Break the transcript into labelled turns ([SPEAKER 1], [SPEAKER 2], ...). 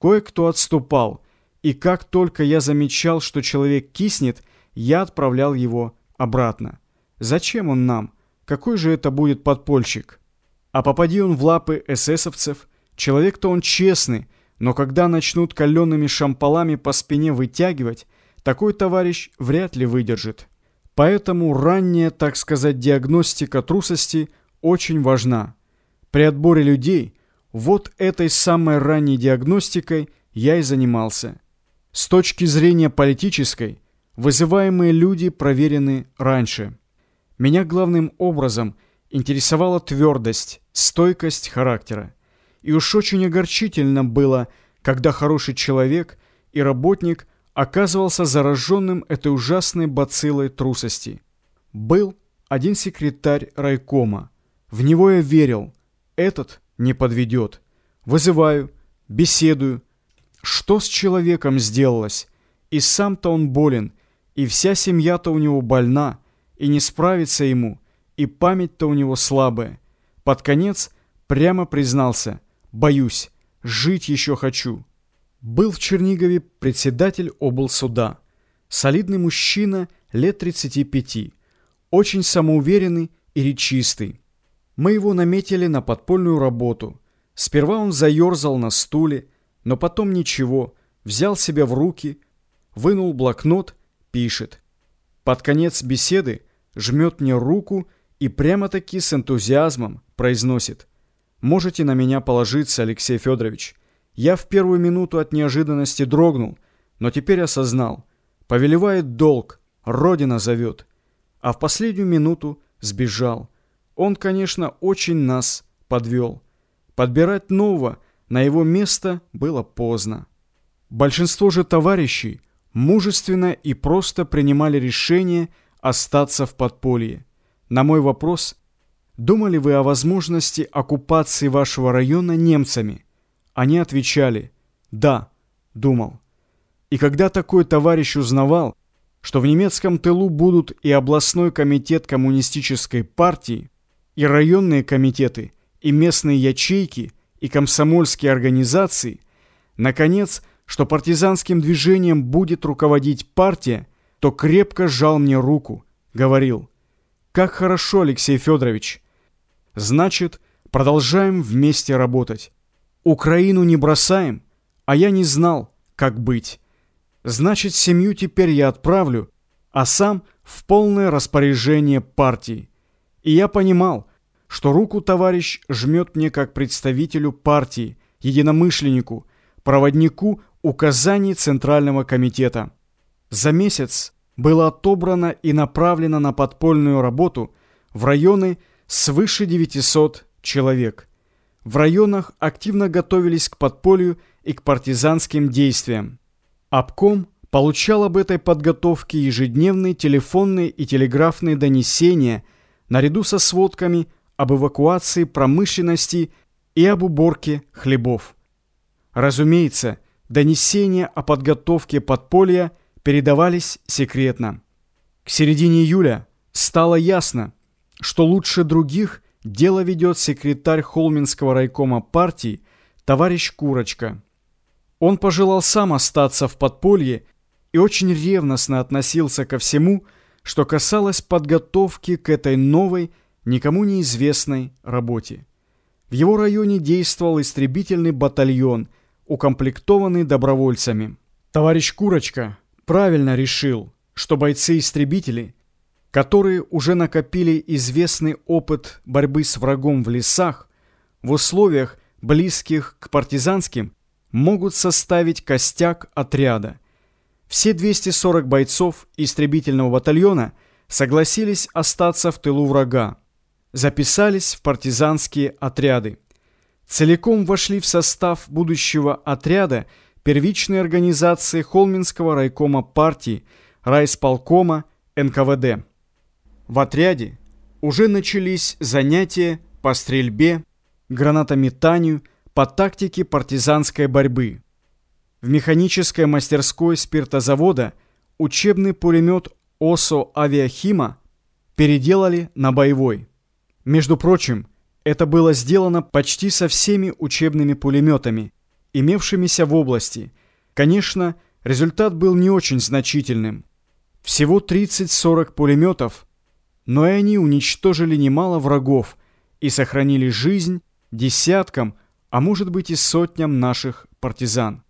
[SPEAKER 1] Кое-кто отступал, и как только я замечал, что человек киснет, я отправлял его обратно. Зачем он нам? Какой же это будет подпольщик? А попади он в лапы эсэсовцев, человек-то он честный, но когда начнут калеными шампалами по спине вытягивать, такой товарищ вряд ли выдержит. Поэтому ранняя, так сказать, диагностика трусости очень важна. При отборе людей вот этой самой ранней диагностикой я и занимался. С точки зрения политической, вызываемые люди проверены раньше. Меня главным образом интересовала твердость, стойкость характера. И уж очень огорчительно было, когда хороший человек и работник оказывался зараженным этой ужасной бациллой трусости. Был один секретарь райкома. В него я верил. Этот не подведет. Вызываю, беседую. Что с человеком сделалось? И сам-то он болен, и вся семья-то у него больна, и не справится ему, и память-то у него слабая. Под конец прямо признался, боюсь, жить еще хочу. Был в Чернигове председатель облсуда. Солидный мужчина лет 35, очень самоуверенный и речистый. Мы его наметили на подпольную работу. Сперва он заерзал на стуле, но потом ничего, взял себя в руки, вынул блокнот, пишет. Под конец беседы жмет мне руку и прямо-таки с энтузиазмом произносит. «Можете на меня положиться, Алексей Федорович. Я в первую минуту от неожиданности дрогнул, но теперь осознал. Повелевает долг, Родина зовет. А в последнюю минуту сбежал. Он, конечно, очень нас подвел. Подбирать нового на его место было поздно. Большинство же товарищей мужественно и просто принимали решение остаться в подполье. На мой вопрос, думали вы о возможности оккупации вашего района немцами – они отвечали «Да», думал. И когда такой товарищ узнавал, что в немецком тылу будут и областной комитет коммунистической партии, и районные комитеты, и местные ячейки, и комсомольские организации, наконец, что партизанским движением будет руководить партия, то крепко сжал мне руку, говорил «Как хорошо, Алексей Федорович! Значит, продолжаем вместе работать». Украину не бросаем, а я не знал, как быть. Значит, семью теперь я отправлю, а сам в полное распоряжение партии. И я понимал, что руку товарищ жмет мне как представителю партии, единомышленнику, проводнику указаний Центрального комитета. За месяц было отобрано и направлено на подпольную работу в районы свыше 900 человек в районах активно готовились к подполью и к партизанским действиям. Обком получал об этой подготовке ежедневные телефонные и телеграфные донесения наряду со сводками об эвакуации промышленности и об уборке хлебов. Разумеется, донесения о подготовке подполья передавались секретно. К середине июля стало ясно, что лучше других – Дело ведет секретарь Холминского райкома партии товарищ Курочка. Он пожелал сам остаться в подполье и очень ревностно относился ко всему, что касалось подготовки к этой новой, никому неизвестной работе. В его районе действовал истребительный батальон, укомплектованный добровольцами. Товарищ Курочка правильно решил, что бойцы-истребители – которые уже накопили известный опыт борьбы с врагом в лесах, в условиях, близких к партизанским, могут составить костяк отряда. Все 240 бойцов истребительного батальона согласились остаться в тылу врага, записались в партизанские отряды. Целиком вошли в состав будущего отряда первичной организации Холминского райкома партии, райсполкома, НКВД. В отряде уже начались занятия по стрельбе, гранатометанию, по тактике партизанской борьбы. В механической мастерской спиртозавода учебный пулемет ОСО «Авиахима» переделали на боевой. Между прочим, это было сделано почти со всеми учебными пулеметами, имевшимися в области. Конечно, результат был не очень значительным. Всего 30-40 пулеметов, но и они уничтожили немало врагов и сохранили жизнь десяткам, а может быть и сотням наших партизан.